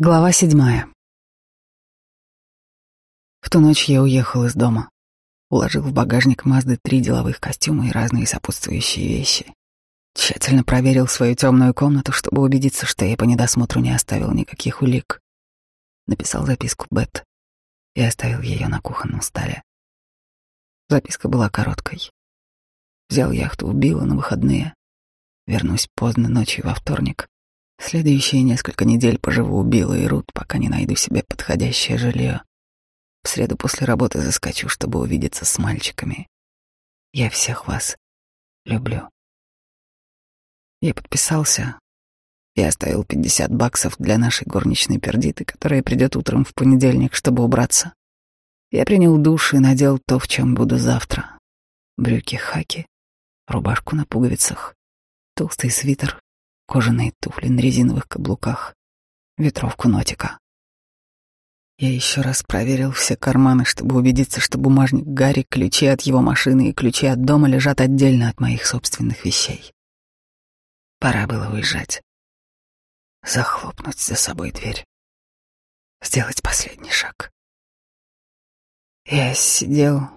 Глава седьмая. В ту ночь я уехал из дома. Уложил в багажник Мазды три деловых костюма и разные сопутствующие вещи. Тщательно проверил свою темную комнату, чтобы убедиться, что я по недосмотру не оставил никаких улик. Написал записку Бет и оставил ее на кухонном столе. Записка была короткой. Взял яхту у Билла на выходные. Вернусь поздно ночью во вторник. Следующие несколько недель поживу у Билла и Рут, пока не найду себе подходящее жилье. В среду после работы заскочу, чтобы увидеться с мальчиками. Я всех вас люблю. Я подписался и оставил 50 баксов для нашей горничной пердиты, которая придет утром в понедельник, чтобы убраться. Я принял душ и надел то, в чем буду завтра. Брюки-хаки, рубашку на пуговицах, толстый свитер, кожаные туфли на резиновых каблуках, ветровку нотика. Я еще раз проверил все карманы, чтобы убедиться, что бумажник Гарри, ключи от его машины и ключи от дома лежат отдельно от моих собственных вещей. Пора было уезжать. Захлопнуть за собой дверь. Сделать последний шаг. Я сидел,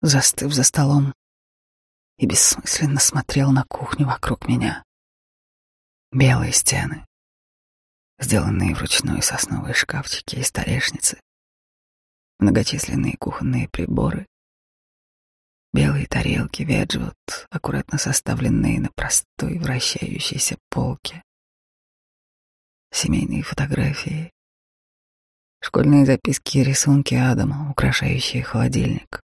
застыв за столом, и бессмысленно смотрел на кухню вокруг меня. Белые стены, сделанные вручную сосновые шкафчики и столешницы, многочисленные кухонные приборы, белые тарелки веджвуд, аккуратно составленные на простой вращающейся полке, семейные фотографии, школьные записки и рисунки Адама, украшающие холодильник.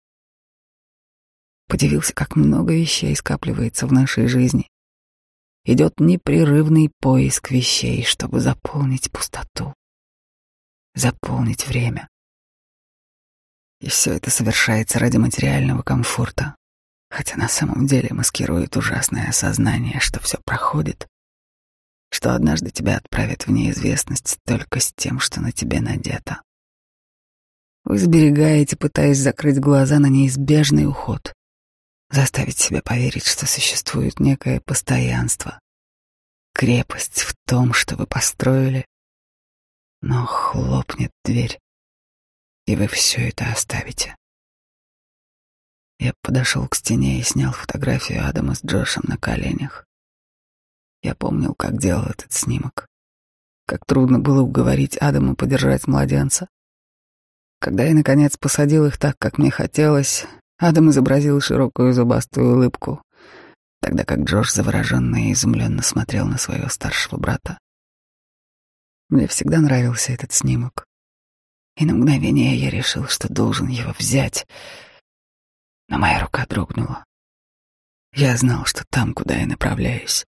Подивился, как много вещей скапливается в нашей жизни, идет непрерывный поиск вещей, чтобы заполнить пустоту, заполнить время. И все это совершается ради материального комфорта, хотя на самом деле маскирует ужасное осознание, что все проходит, что однажды тебя отправят в неизвестность только с тем, что на тебе надето. Вы сберегаете, пытаясь закрыть глаза на неизбежный уход, заставить себя поверить, что существует некое постоянство, крепость в том, что вы построили, но хлопнет дверь, и вы все это оставите. Я подошел к стене и снял фотографию Адама с Джошем на коленях. Я помнил, как делал этот снимок, как трудно было уговорить Адама подержать младенца. Когда я, наконец, посадил их так, как мне хотелось, Адам изобразил широкую зубастую улыбку, тогда как Джош завороженно и изумленно смотрел на своего старшего брата. Мне всегда нравился этот снимок. И на мгновение я решил, что должен его взять. Но моя рука дрогнула. Я знал, что там, куда я направляюсь,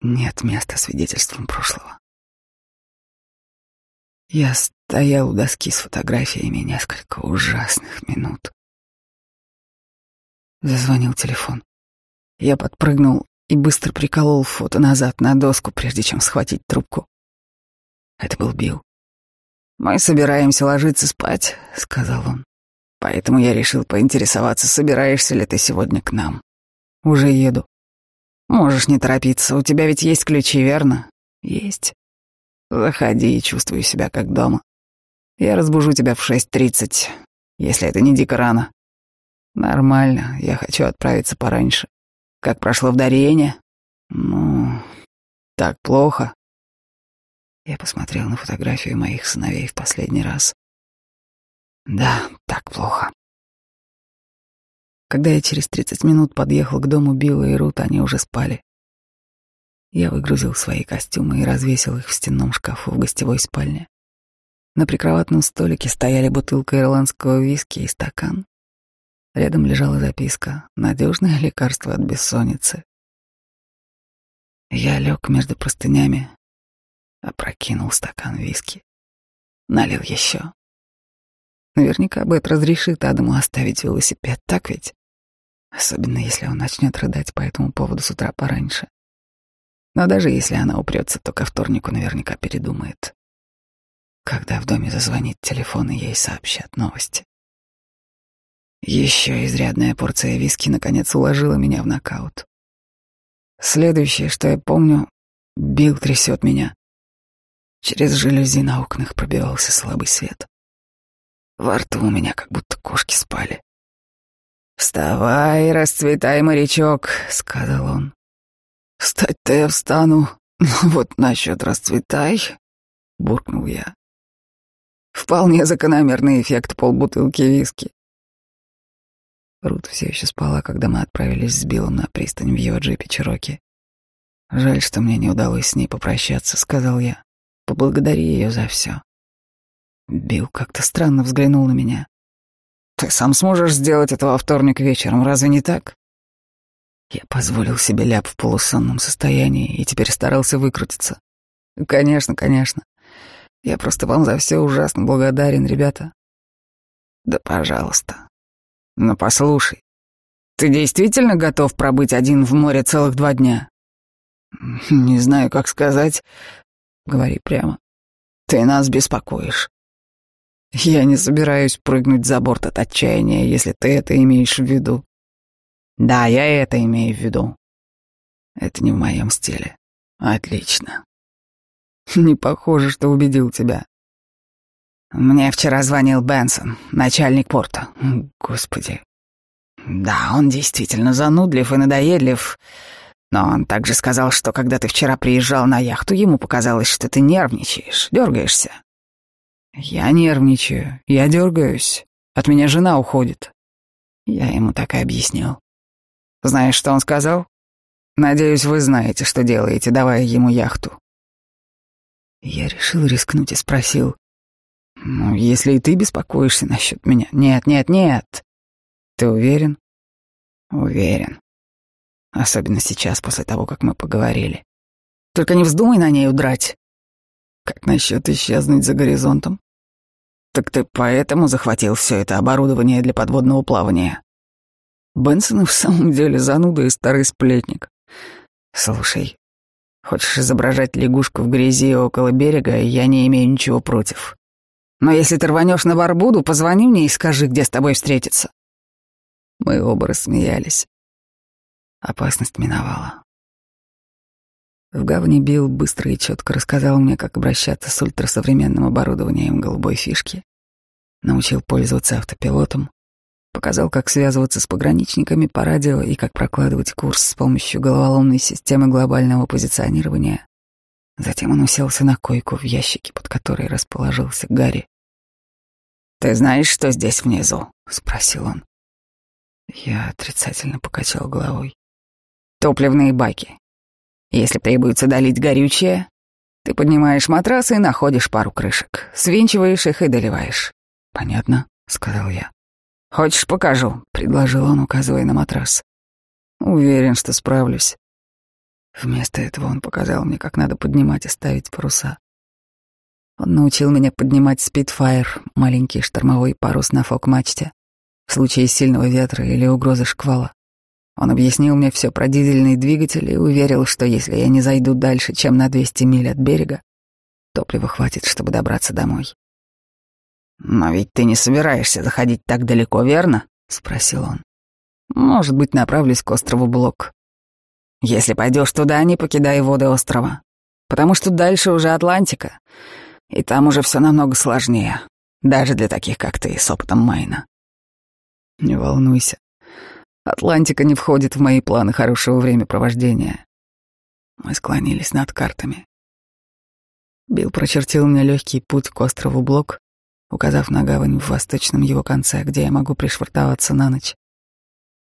нет места свидетельством прошлого. Я стоял у доски с фотографиями несколько ужасных минут. Зазвонил телефон. Я подпрыгнул и быстро приколол фото назад на доску, прежде чем схватить трубку. Это был Билл. «Мы собираемся ложиться спать», — сказал он. «Поэтому я решил поинтересоваться, собираешься ли ты сегодня к нам. Уже еду. Можешь не торопиться, у тебя ведь есть ключи, верно?» «Есть. Заходи и чувствуй себя как дома. Я разбужу тебя в шесть тридцать, если это не дико рано. Нормально, я хочу отправиться пораньше. Как прошло в Дарьене? Ну, так плохо. Я посмотрел на фотографию моих сыновей в последний раз. Да, так плохо. Когда я через тридцать минут подъехал к дому Билла и Рут, они уже спали. Я выгрузил свои костюмы и развесил их в стенном шкафу в гостевой спальне. На прикроватном столике стояли бутылка ирландского виски и стакан. Рядом лежала записка «Надежное лекарство от бессонницы». Я лег между простынями, опрокинул стакан виски, налил еще. Наверняка Бет разрешит Адаму оставить велосипед, так ведь? Особенно если он начнет рыдать по этому поводу с утра пораньше. Но даже если она упрется, то ко вторнику наверняка передумает. Когда в доме зазвонит телефон и ей сообщат новости. Еще изрядная порция виски наконец уложила меня в нокаут. Следующее, что я помню, Билл трясет меня. Через жалюзи на окнах пробивался слабый свет. Во рту у меня как будто кошки спали. «Вставай, расцветай, морячок», — сказал он. «Встать-то я встану, но вот насчет расцветай», — буркнул я. Вполне закономерный эффект полбутылки виски. Рут все еще спала, когда мы отправились с Биллом на пристань в его джипе Чироки. «Жаль, что мне не удалось с ней попрощаться», — сказал я. «Поблагодари ее за все». Билл как-то странно взглянул на меня. «Ты сам сможешь сделать это во вторник вечером, разве не так?» Я позволил себе ляп в полусонном состоянии и теперь старался выкрутиться. «Конечно, конечно. Я просто вам за все ужасно благодарен, ребята». «Да пожалуйста. Но послушай, ты действительно готов пробыть один в море целых два дня?» «Не знаю, как сказать. Говори прямо. Ты нас беспокоишь. Я не собираюсь прыгнуть за борт от отчаяния, если ты это имеешь в виду. Да, я это имею в виду. Это не в моем стиле. Отлично. Не похоже, что убедил тебя. Мне вчера звонил Бенсон, начальник порта. Господи. Да, он действительно занудлив и надоедлив. Но он также сказал, что когда ты вчера приезжал на яхту, ему показалось, что ты нервничаешь, дергаешься. Я нервничаю, я дергаюсь. От меня жена уходит. Я ему так и объяснил. Знаешь, что он сказал? Надеюсь, вы знаете, что делаете, давая ему яхту. Я решил рискнуть и спросил. Ну, если и ты беспокоишься насчет меня. Нет, нет, нет. Ты уверен? Уверен. Особенно сейчас, после того, как мы поговорили. Только не вздумай на ней удрать. Как насчет исчезнуть за горизонтом? Так ты поэтому захватил все это оборудование для подводного плавания? Бенсон в самом деле зануда и старый сплетник. Слушай, хочешь изображать лягушку в грязи около берега, я не имею ничего против. Но если ты рванешь на Барбуду, позвони мне и скажи, где с тобой встретиться. Мы оба рассмеялись. Опасность миновала. В гавани Билл быстро и четко рассказал мне, как обращаться с ультрасовременным оборудованием голубой фишки. Научил пользоваться автопилотом. Показал, как связываться с пограничниками по радио и как прокладывать курс с помощью головоломной системы глобального позиционирования. Затем он уселся на койку в ящике, под которой расположился Гарри. «Ты знаешь, что здесь внизу?» — спросил он. Я отрицательно покачал головой топливные баки. Если требуется долить горючее, ты поднимаешь матрас и находишь пару крышек, свинчиваешь их и доливаешь. Понятно, сказал я. Хочешь, покажу, предложил он, указывая на матрас. Уверен, что справлюсь. Вместо этого он показал мне, как надо поднимать и ставить паруса. Он научил меня поднимать спидфайр, маленький штормовой парус на фок-мачте, в случае сильного ветра или угрозы шквала. Он объяснил мне все про дизельный двигатель и уверил, что если я не зайду дальше, чем на 200 миль от берега, топлива хватит, чтобы добраться домой. «Но ведь ты не собираешься заходить так далеко, верно?» — спросил он. «Может быть, направлюсь к острову Блок. Если пойдешь туда, не покидай воды острова, потому что дальше уже Атлантика, и там уже все намного сложнее, даже для таких, как ты, с опытом Майна. Не волнуйся, Атлантика не входит в мои планы хорошего времяпровождения. Мы склонились над картами. Билл прочертил мне легкий путь к острову Блок, указав на гавань в восточном его конце, где я могу пришвартоваться на ночь.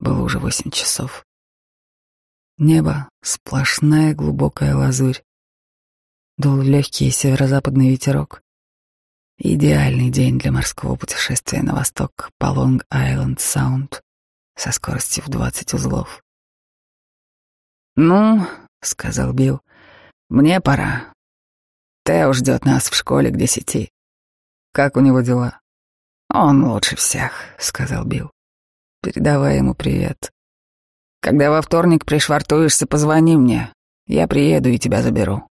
Было уже восемь часов. Небо — сплошная глубокая лазурь. Дул легкий северо-западный ветерок. Идеальный день для морского путешествия на восток по Лонг-Айленд-Саунд со скоростью в двадцать узлов. «Ну», — сказал Билл, — «мне пора. Тео ждет нас в школе к десяти. Как у него дела?» «Он лучше всех», — сказал Билл. «Передавай ему привет. Когда во вторник пришвартуешься, позвони мне. Я приеду и тебя заберу.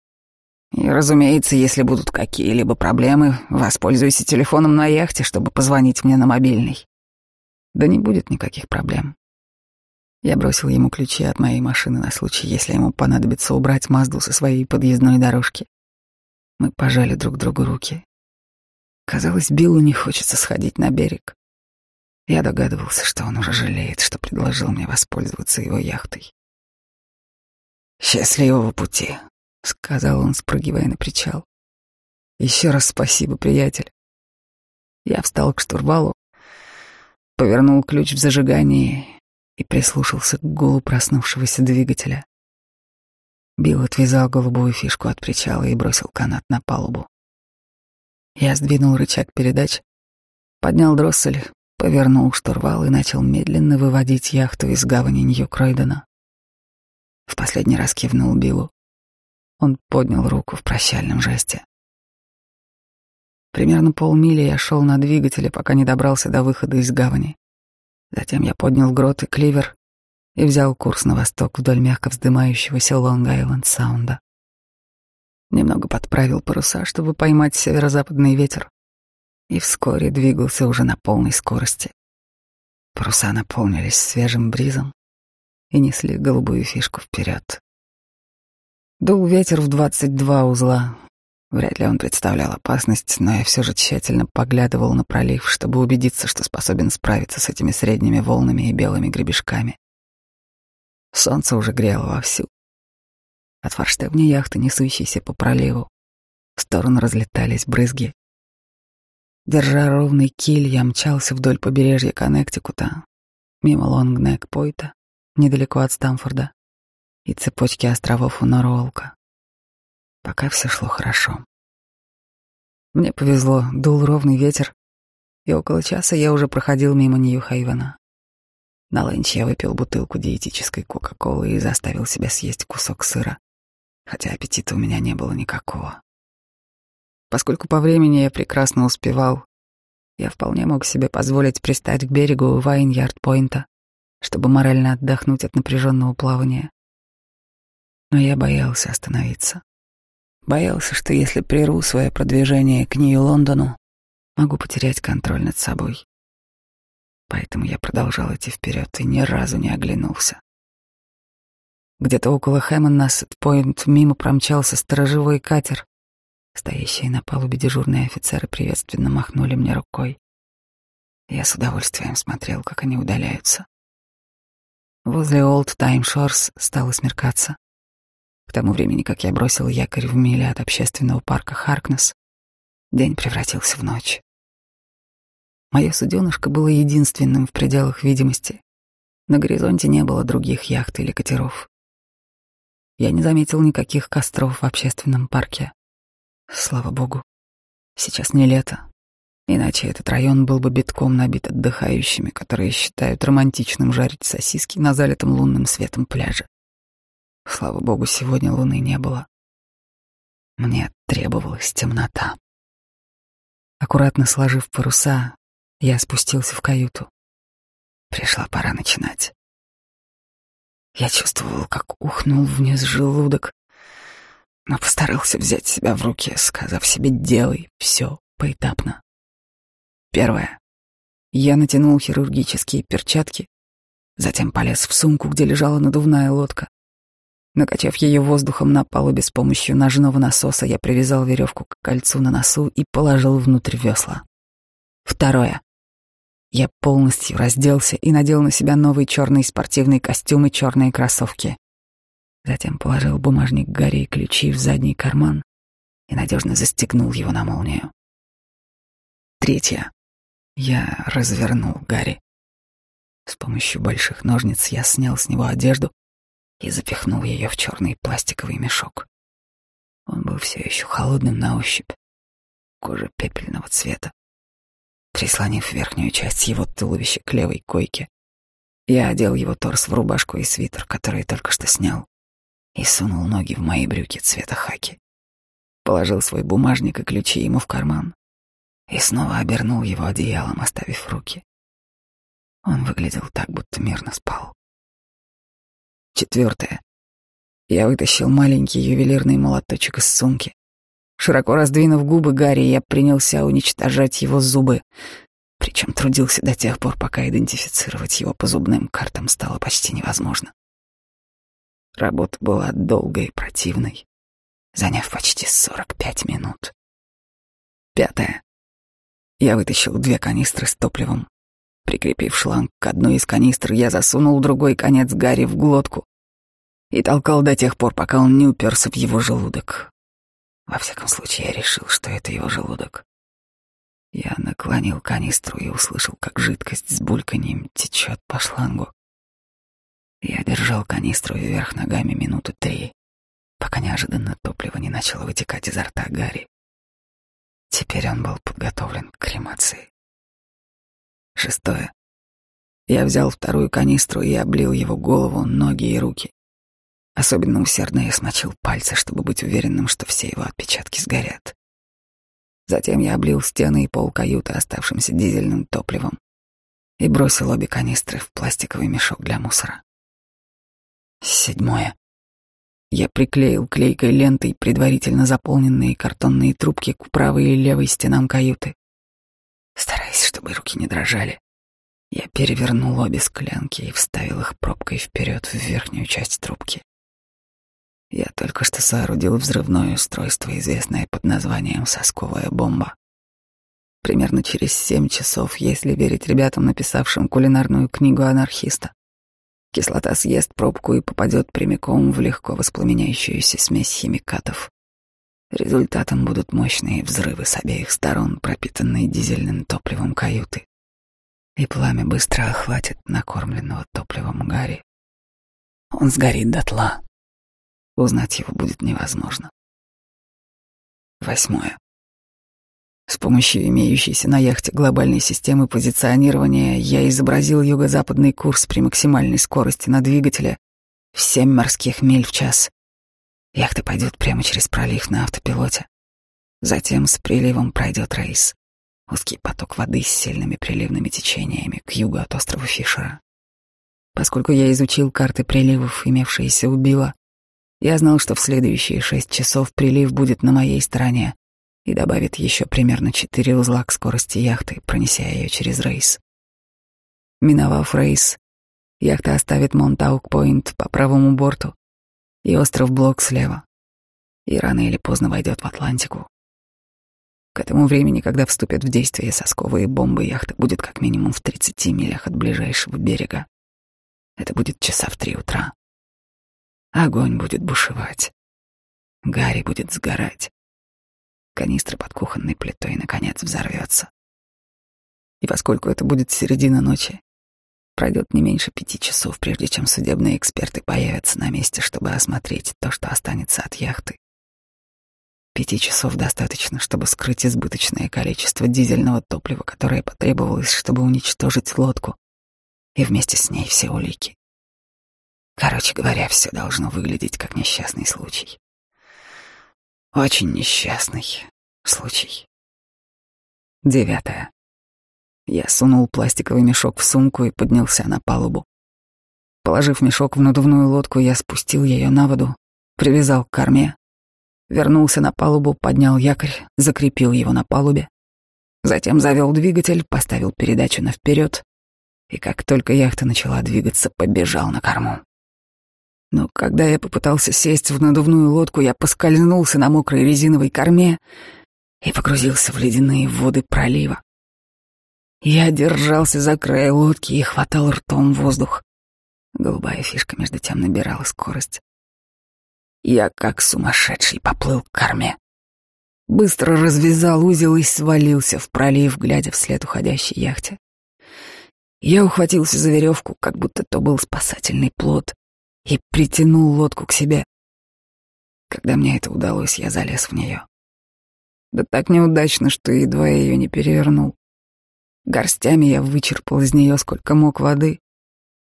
И, разумеется, если будут какие-либо проблемы, воспользуйся телефоном на яхте, чтобы позвонить мне на мобильный. Да не будет никаких проблем. Я бросил ему ключи от моей машины на случай, если ему понадобится убрать Мазду со своей подъездной дорожки. Мы пожали друг другу руки. Казалось, Биллу не хочется сходить на берег. Я догадывался, что он уже жалеет, что предложил мне воспользоваться его яхтой. «Счастливого пути», — сказал он, спрыгивая на причал. «Еще раз спасибо, приятель». Я встал к штурвалу, повернул ключ в зажигании и прислушался к гулу проснувшегося двигателя. Билл отвязал голубую фишку от причала и бросил канат на палубу. Я сдвинул рычаг передач, поднял дроссель, повернул штурвал и начал медленно выводить яхту из гавани Нью-Кройдена. В последний раз кивнул Биллу. Он поднял руку в прощальном жесте. Примерно полмили я шел на двигателе, пока не добрался до выхода из гавани. Затем я поднял грот и кливер и взял курс на восток вдоль мягко вздымающегося Лонг-Айленд-Саунда. Немного подправил паруса, чтобы поймать северо-западный ветер, и вскоре двигался уже на полной скорости. Паруса наполнились свежим бризом и несли голубую фишку вперед. Дул ветер в двадцать два узла. Вряд ли он представлял опасность, но я все же тщательно поглядывал на пролив, чтобы убедиться, что способен справиться с этими средними волнами и белыми гребешками. Солнце уже грело вовсю. От форштевня яхты, несущейся по проливу, в сторону разлетались брызги. Держа ровный киль, я мчался вдоль побережья Коннектикута, мимо Лонгнек-Пойта, недалеко от Стамфорда, и цепочки островов у Норолка. Пока все шло хорошо. Мне повезло, дул ровный ветер, и около часа я уже проходил мимо Нью-Хейвена. На ланч я выпил бутылку диетической Кока-Колы и заставил себя съесть кусок сыра, хотя аппетита у меня не было никакого. Поскольку по времени я прекрасно успевал, я вполне мог себе позволить пристать к берегу Вайньярд-Пойнта, чтобы морально отдохнуть от напряженного плавания. Но я боялся остановиться. Боялся, что если прерву свое продвижение к Нью-Лондону, могу потерять контроль над собой. Поэтому я продолжал идти вперед и ни разу не оглянулся. Где-то около Хэммоннасет-Пойнт мимо промчался сторожевой катер, Стоящие на палубе дежурные офицеры приветственно махнули мне рукой. Я с удовольствием смотрел, как они удаляются. Возле Олд Тайм Шорс стало смеркаться. К тому времени, как я бросил якорь в миле от общественного парка Харкнес, день превратился в ночь. Мое суденышко было единственным в пределах видимости. На горизонте не было других яхт или катеров. Я не заметил никаких костров в общественном парке. Слава богу, сейчас не лето, иначе этот район был бы битком набит отдыхающими, которые считают романтичным жарить сосиски на залитом лунным светом пляже. Слава богу, сегодня луны не было. Мне требовалась темнота. Аккуратно сложив паруса, я спустился в каюту. Пришла пора начинать. Я чувствовал, как ухнул вниз желудок, но постарался взять себя в руки, сказав себе «делай все поэтапно». Первое. Я натянул хирургические перчатки, затем полез в сумку, где лежала надувная лодка. Накачав ее воздухом на палубе с помощью ножного насоса, я привязал веревку к кольцу на носу и положил внутрь весла. Второе. Я полностью разделся и надел на себя новый черный спортивный костюм и черные кроссовки. Затем положил бумажник Гарри и ключи в задний карман и надежно застегнул его на молнию. Третье. Я развернул Гарри. С помощью больших ножниц я снял с него одежду и запихнул ее в черный пластиковый мешок. Он был все еще холодным на ощупь, кожа пепельного цвета. Прислонив верхнюю часть его туловища к левой койке, я одел его торс в рубашку и свитер, который только что снял и сунул ноги в мои брюки цвета хаки. Положил свой бумажник и ключи ему в карман и снова обернул его одеялом, оставив руки. Он выглядел так, будто мирно спал. Четвертое. Я вытащил маленький ювелирный молоточек из сумки. Широко раздвинув губы Гарри, я принялся уничтожать его зубы, причем трудился до тех пор, пока идентифицировать его по зубным картам стало почти невозможно. Работа была долгой и противной. заняв почти сорок пять минут. Пятое. Я вытащил две канистры с топливом. Прикрепив шланг к одной из канистр, я засунул другой конец Гарри в глотку и толкал до тех пор, пока он не уперся в его желудок. Во всяком случае, я решил, что это его желудок. Я наклонил канистру и услышал, как жидкость с бульканьем течет по шлангу. Я держал канистру вверх ногами минуты три, пока неожиданно топливо не начало вытекать изо рта Гарри. Теперь он был подготовлен к кремации. Шестое. Я взял вторую канистру и облил его голову, ноги и руки. Особенно усердно я смочил пальцы, чтобы быть уверенным, что все его отпечатки сгорят. Затем я облил стены и пол каюты оставшимся дизельным топливом и бросил обе канистры в пластиковый мешок для мусора. Седьмое. Я приклеил клейкой лентой предварительно заполненные картонные трубки к правой и левой стенам каюты. Стараясь, чтобы руки не дрожали, я перевернул обе склянки и вставил их пробкой вперед в верхнюю часть трубки. Я только что соорудил взрывное устройство, известное под названием «сосковая бомба». Примерно через семь часов, если верить ребятам, написавшим кулинарную книгу анархиста, Кислота съест пробку и попадет прямиком в легко воспламеняющуюся смесь химикатов. Результатом будут мощные взрывы с обеих сторон, пропитанные дизельным топливом каюты. И пламя быстро охватит накормленного топливом Гарри. Он сгорит дотла. Узнать его будет невозможно. Восьмое. С помощью имеющейся на яхте глобальной системы позиционирования я изобразил юго-западный курс при максимальной скорости на двигателе в 7 морских миль в час. Яхта пойдет прямо через пролив на автопилоте. Затем с приливом пройдет рейс. Узкий поток воды с сильными приливными течениями к югу от острова Фишера. Поскольку я изучил карты приливов, имевшиеся у Билла, я знал, что в следующие шесть часов прилив будет на моей стороне, и добавит еще примерно четыре узла к скорости яхты, пронеся ее через рейс. Миновав рейс, яхта оставит Монтаук-Пойнт по правому борту и остров Блок слева, и рано или поздно войдет в Атлантику. К этому времени, когда вступят в действие сосковые бомбы, яхта будет как минимум в 30 милях от ближайшего берега. Это будет часа в три утра. Огонь будет бушевать. Гарри будет сгорать канистра под кухонной плитой наконец взорвется. И поскольку это будет середина ночи, пройдет не меньше пяти часов, прежде чем судебные эксперты появятся на месте, чтобы осмотреть то, что останется от яхты. Пяти часов достаточно, чтобы скрыть избыточное количество дизельного топлива, которое потребовалось, чтобы уничтожить лодку, и вместе с ней все улики. Короче говоря, все должно выглядеть как несчастный случай. Очень несчастный случай. Девятое. Я сунул пластиковый мешок в сумку и поднялся на палубу. Положив мешок в надувную лодку, я спустил ее на воду, привязал к корме, вернулся на палубу, поднял якорь, закрепил его на палубе, затем завел двигатель, поставил передачу на вперед, и как только яхта начала двигаться, побежал на корму. Но когда я попытался сесть в надувную лодку, я поскользнулся на мокрой резиновой корме и погрузился в ледяные воды пролива. Я держался за край лодки и хватал ртом воздух. Голубая фишка между тем набирала скорость. Я как сумасшедший поплыл к корме. Быстро развязал узел и свалился в пролив, глядя вслед уходящей яхте. Я ухватился за веревку, как будто то был спасательный плод, и притянул лодку к себе. Когда мне это удалось, я залез в нее. Да так неудачно, что едва ее не перевернул. Горстями я вычерпал из нее сколько мог воды,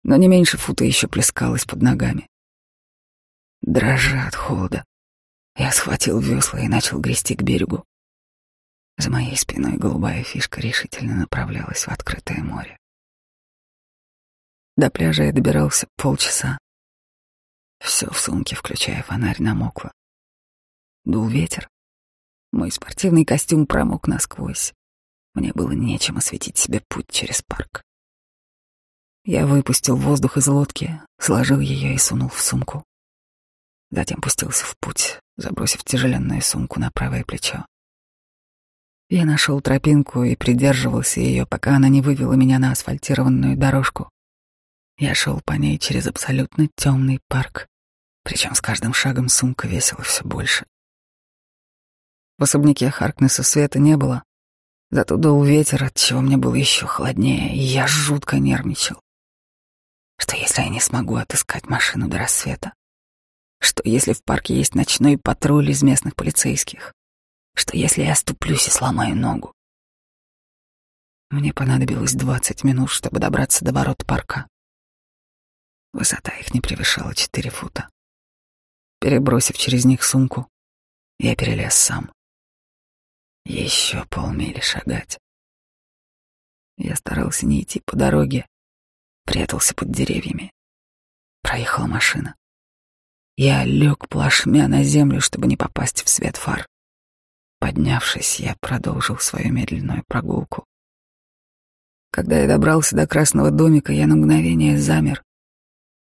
но не меньше фута еще плескалось под ногами. Дрожа от холода, я схватил весла и начал грести к берегу. За моей спиной голубая фишка решительно направлялась в открытое море. До пляжа я добирался полчаса. Все в сумке, включая фонарь, намокло. Дул ветер. Мой спортивный костюм промок насквозь. Мне было нечем осветить себе путь через парк. Я выпустил воздух из лодки, сложил ее и сунул в сумку. Затем пустился в путь, забросив тяжеленную сумку на правое плечо. Я нашел тропинку и придерживался ее, пока она не вывела меня на асфальтированную дорожку. Я шел по ней через абсолютно темный парк, причем с каждым шагом сумка весила все больше. В особняке Харкнесса света не было, зато дул ветер, от чего мне было еще холоднее, и я жутко нервничал. Что если я не смогу отыскать машину до рассвета? Что если в парке есть ночной патруль из местных полицейских? Что если я оступлюсь и сломаю ногу? Мне понадобилось двадцать минут, чтобы добраться до ворот парка. Высота их не превышала четыре фута. Перебросив через них сумку, я перелез сам. Еще полмили шагать. Я старался не идти по дороге, прятался под деревьями. Проехала машина. Я лег плашмя на землю, чтобы не попасть в свет фар. Поднявшись, я продолжил свою медленную прогулку. Когда я добрался до красного домика, я на мгновение замер.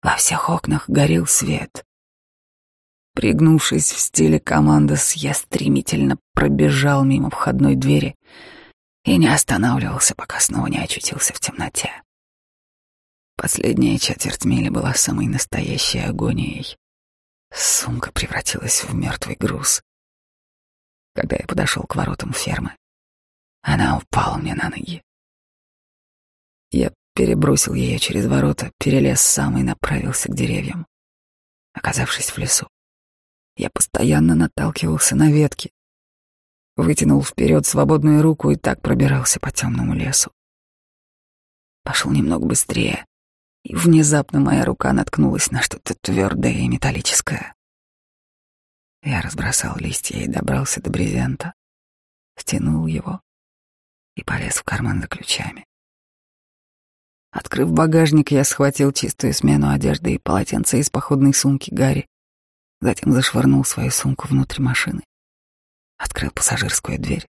Во всех окнах горел свет. Пригнувшись в стиле командос, я стремительно пробежал мимо входной двери и не останавливался, пока снова не очутился в темноте. Последняя четверть мили была самой настоящей агонией. Сумка превратилась в мертвый груз когда я подошел к воротам фермы. Она упала мне на ноги. Я перебросил ее через ворота, перелез сам и направился к деревьям. Оказавшись в лесу, я постоянно наталкивался на ветки, вытянул вперед свободную руку и так пробирался по темному лесу. Пошел немного быстрее, и внезапно моя рука наткнулась на что-то твердое и металлическое. Я разбросал листья и добрался до брезента, стянул его и полез в карман за ключами. Открыв багажник, я схватил чистую смену одежды и полотенце из походной сумки Гарри, затем зашвырнул свою сумку внутрь машины, открыл пассажирскую дверь,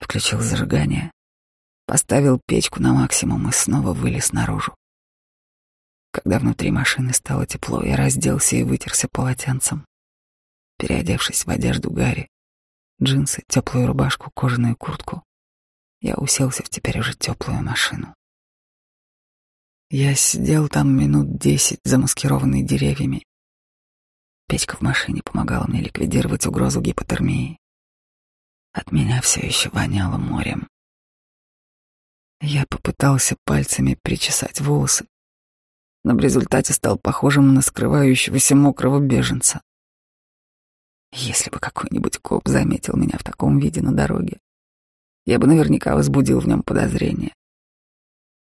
включил зажигание, поставил печку на максимум и снова вылез наружу. Когда внутри машины стало тепло, я разделся и вытерся полотенцем. Переодевшись в одежду Гарри, джинсы, теплую рубашку, кожаную куртку, я уселся в теперь уже теплую машину. Я сидел там минут десять, замаскированный деревьями. Печка в машине помогала мне ликвидировать угрозу гипотермии. От меня все еще воняло морем. Я попытался пальцами причесать волосы, но в результате стал похожим на скрывающегося мокрого беженца. Если бы какой-нибудь коп заметил меня в таком виде на дороге, я бы наверняка возбудил в нем подозрение.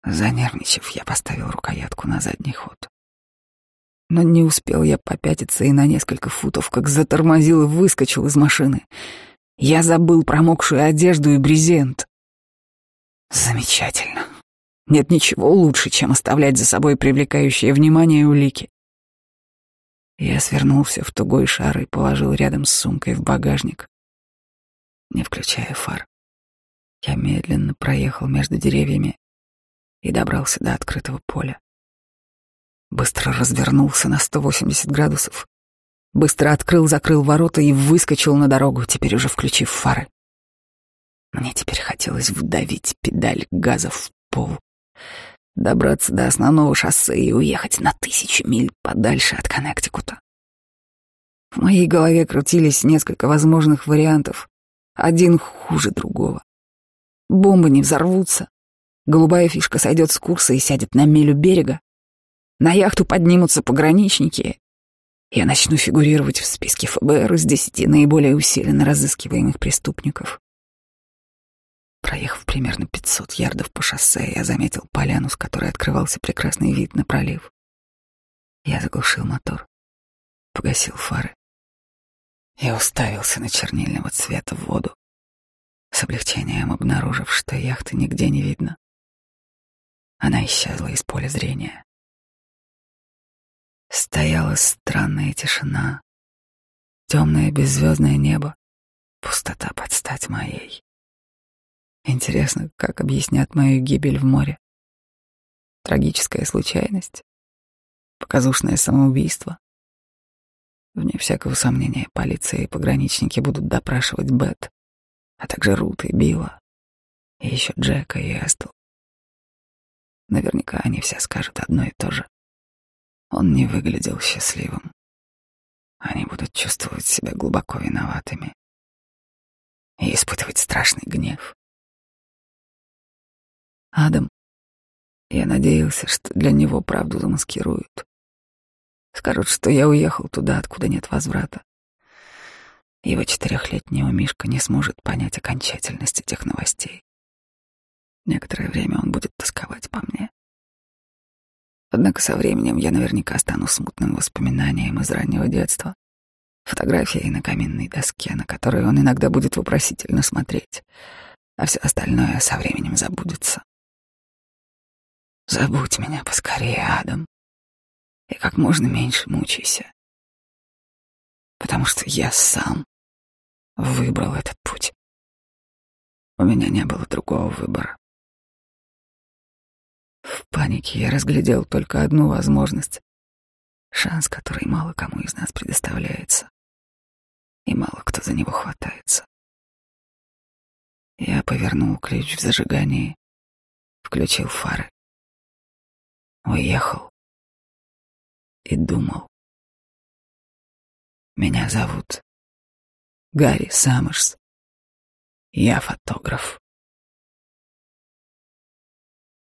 Занервничав, я поставил рукоятку на задний ход. Но не успел я попятиться и на несколько футов, как затормозил и выскочил из машины. Я забыл промокшую одежду и брезент. Замечательно. Нет ничего лучше, чем оставлять за собой привлекающее внимание улики. Я свернулся в тугой шар и положил рядом с сумкой в багажник, не включая фар. Я медленно проехал между деревьями и добрался до открытого поля. Быстро развернулся на 180 градусов, быстро открыл-закрыл ворота и выскочил на дорогу, теперь уже включив фары. Мне теперь хотелось вдавить педаль газа в пол, добраться до основного шоссе и уехать на тысячу миль подальше от Коннектикута. В моей голове крутились несколько возможных вариантов, один хуже другого. Бомбы не взорвутся, голубая фишка сойдет с курса и сядет на милю берега, на яхту поднимутся пограничники, я начну фигурировать в списке ФБР из десяти наиболее усиленно разыскиваемых преступников. Проехав примерно 500 ярдов по шоссе, я заметил поляну, с которой открывался прекрасный вид на пролив. Я заглушил мотор, погасил фары и уставился на чернильного цвета в воду, с облегчением обнаружив, что яхты нигде не видно. Она исчезла из поля зрения. Стояла странная тишина, темное беззвездное небо, пустота под стать моей. Интересно, как объяснят мою гибель в море? Трагическая случайность? Показушное самоубийство? Вне всякого сомнения, полиция и пограничники будут допрашивать Бет, а также Рут и Билла, и еще Джека и Эстел. Наверняка они все скажут одно и то же. Он не выглядел счастливым. Они будут чувствовать себя глубоко виноватыми и испытывать страшный гнев. Адам. Я надеялся, что для него правду замаскируют. Скажут, что я уехал туда, откуда нет возврата. Его четырехлетний Мишка не сможет понять окончательность этих новостей. Некоторое время он будет тосковать по мне. Однако со временем я наверняка стану смутным воспоминанием из раннего детства, фотографией на каминной доске, на которой он иногда будет вопросительно смотреть, а все остальное со временем забудется. Забудь меня поскорее, Адам, и как можно меньше мучайся, потому что я сам выбрал этот путь. У меня не было другого выбора. Панике я разглядел только одну возможность, шанс, который мало кому из нас предоставляется, и мало кто за него хватается. Я повернул ключ в зажигании, включил фары, уехал и думал. Меня зовут Гарри Саммерс. Я фотограф.